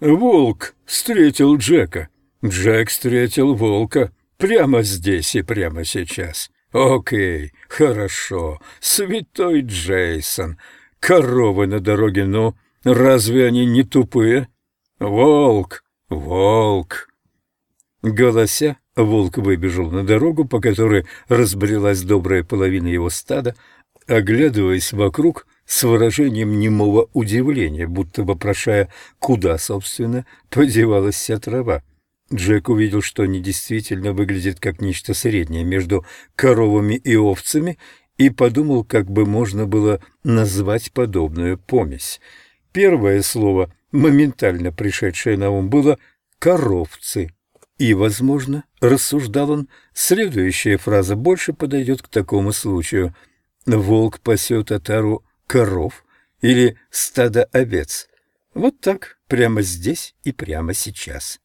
Волк встретил Джека. Джек встретил волка прямо здесь и прямо сейчас. Окей, хорошо. Святой Джейсон. Коровы на дороге, ну, разве они не тупые? Волк, волк. Голося, волк выбежал на дорогу, по которой разбрелась добрая половина его стада, оглядываясь вокруг с выражением немого удивления, будто вопрошая, куда, собственно, подевалась вся трава. Джек увидел, что они действительно выглядят как нечто среднее между коровами и овцами, и подумал, как бы можно было назвать подобную помесь. Первое слово, моментально пришедшее на ум, было «коровцы». И, возможно, рассуждал он, следующая фраза больше подойдет к такому случаю. «Волк пасет отару коров или стадо овец». Вот так, прямо здесь и прямо сейчас.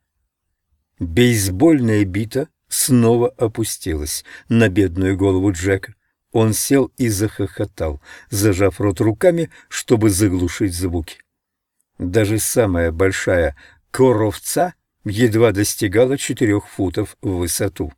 Бейсбольная бита снова опустилась на бедную голову Джека. Он сел и захохотал, зажав рот руками, чтобы заглушить звуки. Даже самая большая коровца едва достигала четырех футов в высоту.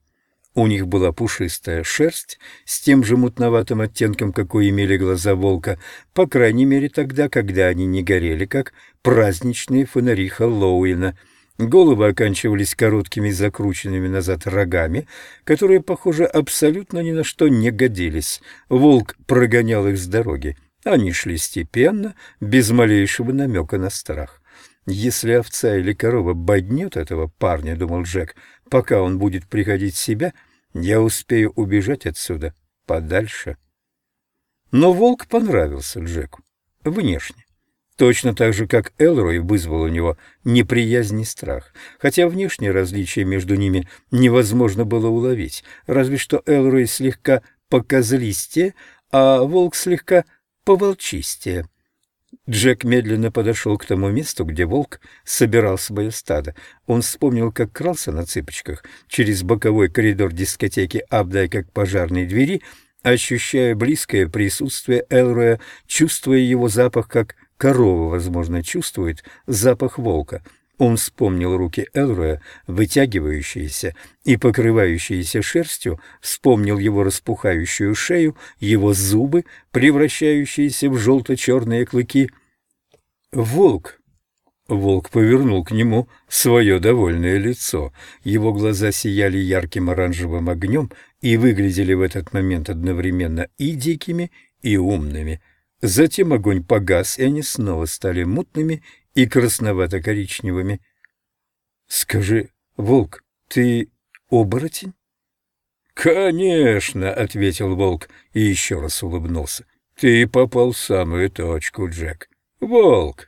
У них была пушистая шерсть с тем же мутноватым оттенком, какой имели глаза волка, по крайней мере тогда, когда они не горели, как праздничные фонари Хэллоуина — Головы оканчивались короткими закрученными назад рогами, которые, похоже, абсолютно ни на что не годились. Волк прогонял их с дороги. Они шли степенно, без малейшего намека на страх. «Если овца или корова боднет этого парня, — думал Джек, — пока он будет приходить в себя, я успею убежать отсюда подальше». Но волк понравился Джеку внешне. Точно так же, как Элрой вызвал у него неприязнь и страх, хотя внешнее различие между ними невозможно было уловить, разве что Элрой слегка показлистее, а волк слегка поволчистее. Джек медленно подошел к тому месту, где волк собирал свое стадо. Он вспомнил, как крался на цыпочках через боковой коридор дискотеки Абдай как пожарной двери, ощущая близкое присутствие Элроя, чувствуя его запах как Корова, возможно, чувствует запах волка. Он вспомнил руки Элроя, вытягивающиеся и покрывающиеся шерстью, вспомнил его распухающую шею, его зубы, превращающиеся в желто-черные клыки. «Волк!» Волк повернул к нему свое довольное лицо. Его глаза сияли ярким оранжевым огнем и выглядели в этот момент одновременно и дикими, и умными — Затем огонь погас, и они снова стали мутными и красновато-коричневыми. — Скажи, волк, ты оборотень? — Конечно, — ответил волк и еще раз улыбнулся. — Ты попал в самую точку, Джек. Волк!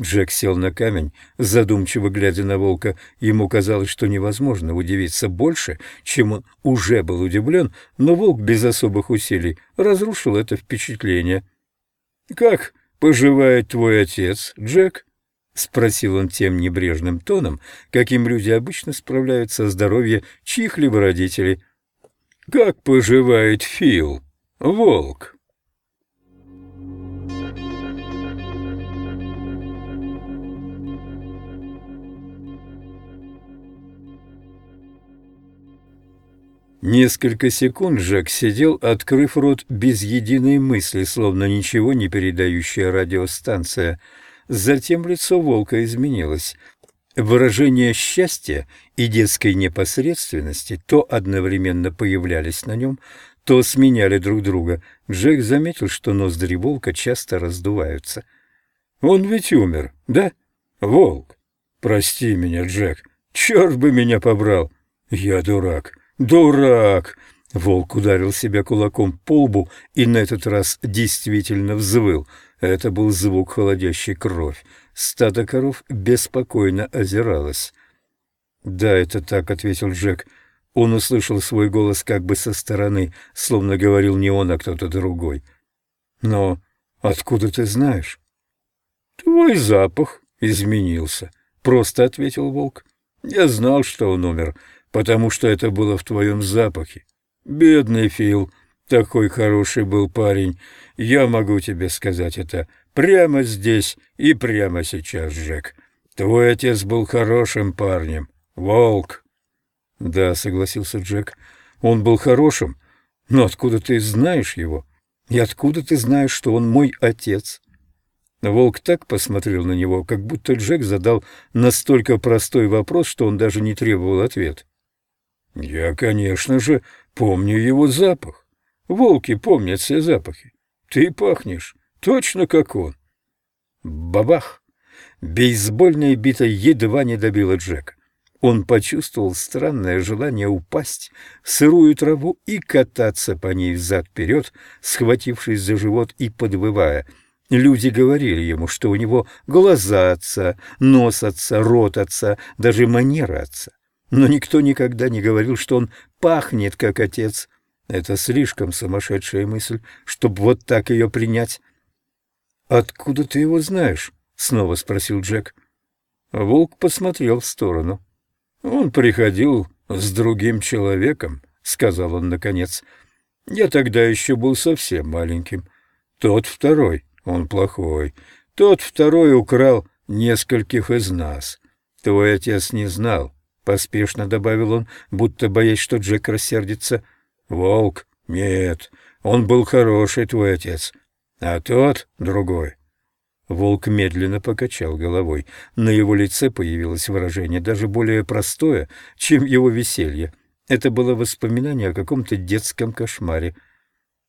Джек сел на камень, задумчиво глядя на волка. Ему казалось, что невозможно удивиться больше, чем он уже был удивлен, но волк без особых усилий разрушил это впечатление. «Как поживает твой отец, Джек?» — спросил он тем небрежным тоном, каким люди обычно справляются о здоровье чьих-либо родителей. «Как поживает Фил, волк?» Несколько секунд Жак сидел, открыв рот без единой мысли, словно ничего не передающая радиостанция. Затем лицо волка изменилось. Выражение счастья и детской непосредственности то одновременно появлялись на нем, то сменяли друг друга. Джек заметил, что ноздри волка часто раздуваются. «Он ведь умер, да? Волк! Прости меня, Джек, черт бы меня побрал! Я дурак!» «Дурак!» Волк ударил себя кулаком по лбу и на этот раз действительно взвыл. Это был звук холодящей кровь. Стадо коров беспокойно озиралось. «Да, это так», — ответил Джек. Он услышал свой голос как бы со стороны, словно говорил не он, а кто-то другой. «Но откуда ты знаешь?» «Твой запах изменился», — просто ответил волк. «Я знал, что он умер» потому что это было в твоем запахе. Бедный Фил, такой хороший был парень. Я могу тебе сказать это прямо здесь и прямо сейчас, Джек. Твой отец был хорошим парнем. Волк. Да, согласился Джек. Он был хорошим, но откуда ты знаешь его? И откуда ты знаешь, что он мой отец? Волк так посмотрел на него, как будто Джек задал настолько простой вопрос, что он даже не требовал ответа. «Я, конечно же, помню его запах. Волки помнят все запахи. Ты пахнешь точно как он». Бабах! Бейсбольная бита едва не добила Джека. Он почувствовал странное желание упасть в сырую траву и кататься по ней взад-вперед, схватившись за живот и подвывая — Люди говорили ему, что у него глаза отца, нос отца, рот отца, даже манера отца. Но никто никогда не говорил, что он пахнет, как отец. Это слишком сумасшедшая мысль, чтобы вот так ее принять. «Откуда ты его знаешь?» — снова спросил Джек. Волк посмотрел в сторону. «Он приходил с другим человеком», — сказал он наконец. «Я тогда еще был совсем маленьким. Тот второй, он плохой. Тот второй украл нескольких из нас. Твой отец не знал, — поспешно добавил он, будто боясь, что Джек рассердится. Волк? Нет, он был хороший, твой отец. А тот — другой. Волк медленно покачал головой. На его лице появилось выражение даже более простое, чем его веселье. Это было воспоминание о каком-то детском кошмаре.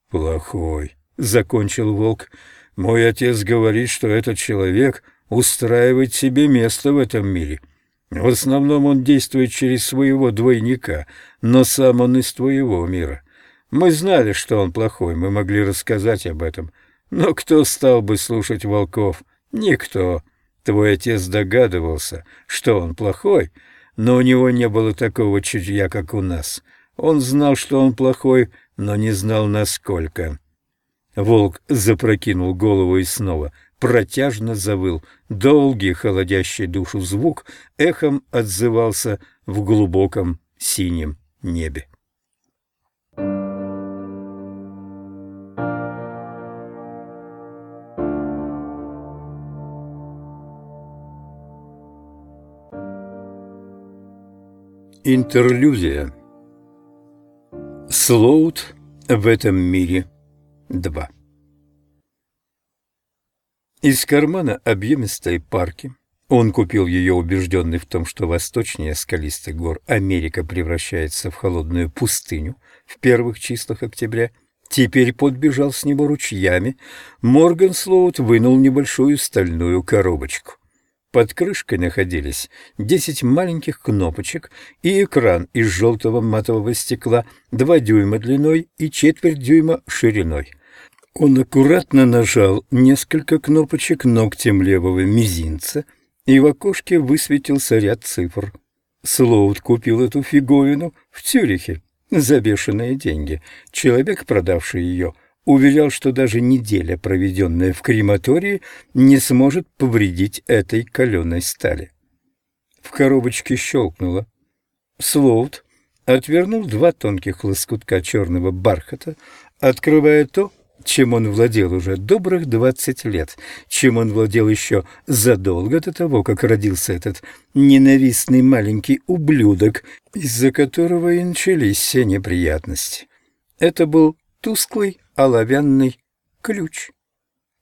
«Плохой», — закончил волк. Мой отец говорит, что этот человек устраивает себе место в этом мире. В основном он действует через своего двойника, но сам он из твоего мира. Мы знали, что он плохой, мы могли рассказать об этом. Но кто стал бы слушать волков? Никто. Твой отец догадывался, что он плохой, но у него не было такого чутья, как у нас. Он знал, что он плохой, но не знал, насколько. Волк запрокинул голову и снова протяжно завыл. Долгий, холодящий душу звук эхом отзывался в глубоком синем небе. Интерлюзия Слоут в этом мире – 2. Из кармана объемистой парки он купил ее, убежденный в том, что восточнее скалистых гор Америка превращается в холодную пустыню в первых числах октября. Теперь подбежал с него ручьями. Морган Слоут вынул небольшую стальную коробочку. Под крышкой находились десять маленьких кнопочек и экран из желтого матового стекла, два дюйма длиной и четверть дюйма шириной. Он аккуратно нажал несколько кнопочек ногтем левого мизинца, и в окошке высветился ряд цифр. Слоут купил эту фиговину в Цюрихе за бешеные деньги. Человек, продавший ее, уверял, что даже неделя, проведенная в крематории, не сможет повредить этой каленой стали. В коробочке щелкнуло. Слоут отвернул два тонких лоскутка черного бархата, открывая то, чем он владел уже добрых двадцать лет, чем он владел еще задолго до того, как родился этот ненавистный маленький ублюдок, из-за которого и начались все неприятности. Это был тусклый оловянный ключ.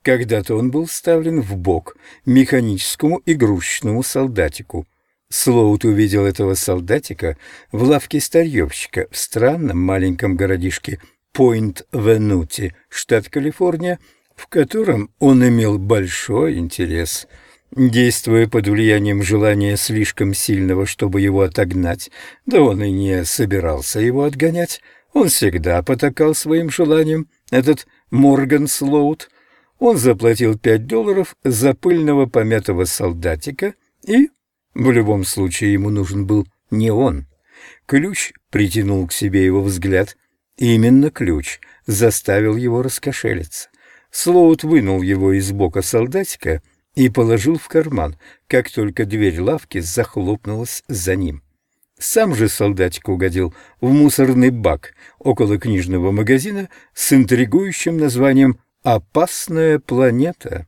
Когда-то он был вставлен в бок механическому игрушечному солдатику. Слоут увидел этого солдатика в лавке старьевщика в странном маленьком городишке Пойнт-Венути, штат Калифорния, в котором он имел большой интерес. Действуя под влиянием желания слишком сильного, чтобы его отогнать, да он и не собирался его отгонять, он всегда потакал своим желанием, этот Морган Слоут. Он заплатил пять долларов за пыльного помятого солдатика и, в любом случае, ему нужен был не он. Ключ притянул к себе его взгляд — Именно ключ заставил его раскошелиться. Слоут вынул его из бока солдатика и положил в карман, как только дверь лавки захлопнулась за ним. Сам же солдатик угодил в мусорный бак около книжного магазина с интригующим названием «Опасная планета».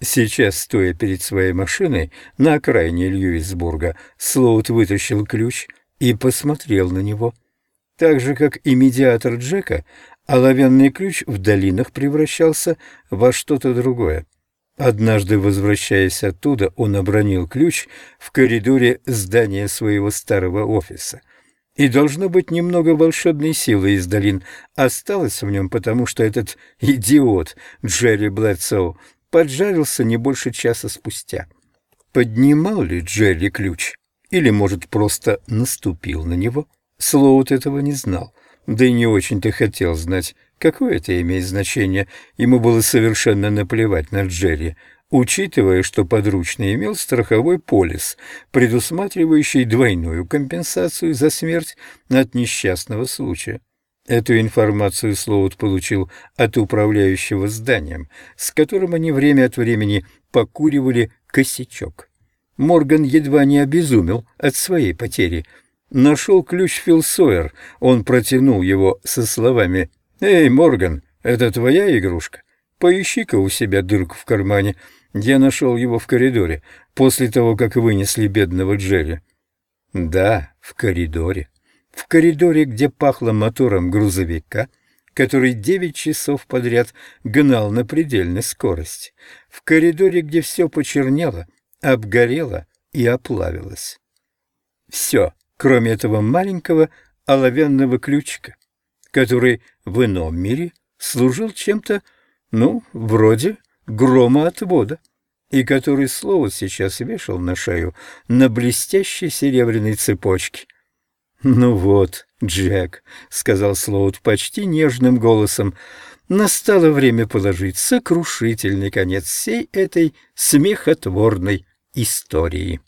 Сейчас, стоя перед своей машиной на окраине Льюисбурга, Слоут вытащил ключ и посмотрел на него. Так же, как и медиатор Джека, оловянный ключ в долинах превращался во что-то другое. Однажды, возвращаясь оттуда, он обронил ключ в коридоре здания своего старого офиса. И, должно быть, немного волшебной силы из долин осталось в нем, потому что этот идиот Джерри Блэдсоу поджарился не больше часа спустя. Поднимал ли Джерри ключ? Или, может, просто наступил на него? Слоут этого не знал, да и не очень-то хотел знать, какое это имеет значение. Ему было совершенно наплевать на Джерри, учитывая, что подручный имел страховой полис, предусматривающий двойную компенсацию за смерть от несчастного случая. Эту информацию Слоут получил от управляющего зданием, с которым они время от времени покуривали косячок. Морган едва не обезумел от своей потери. Нашел ключ Фил Сойер, он протянул его со словами «Эй, Морган, это твоя игрушка? Поищи-ка у себя дырку в кармане. Я нашел его в коридоре, после того, как вынесли бедного Джерри». «Да, в коридоре» в коридоре, где пахло мотором грузовика, который девять часов подряд гнал на предельной скорости, в коридоре, где все почернело, обгорело и оплавилось. Все, кроме этого маленького оловянного ключика, который в ином мире служил чем-то, ну, вроде громоотвода, и который слово сейчас вешал на шею на блестящей серебряной цепочке. «Ну вот, Джек», — сказал Слоут почти нежным голосом, — «настало время положить сокрушительный конец всей этой смехотворной истории».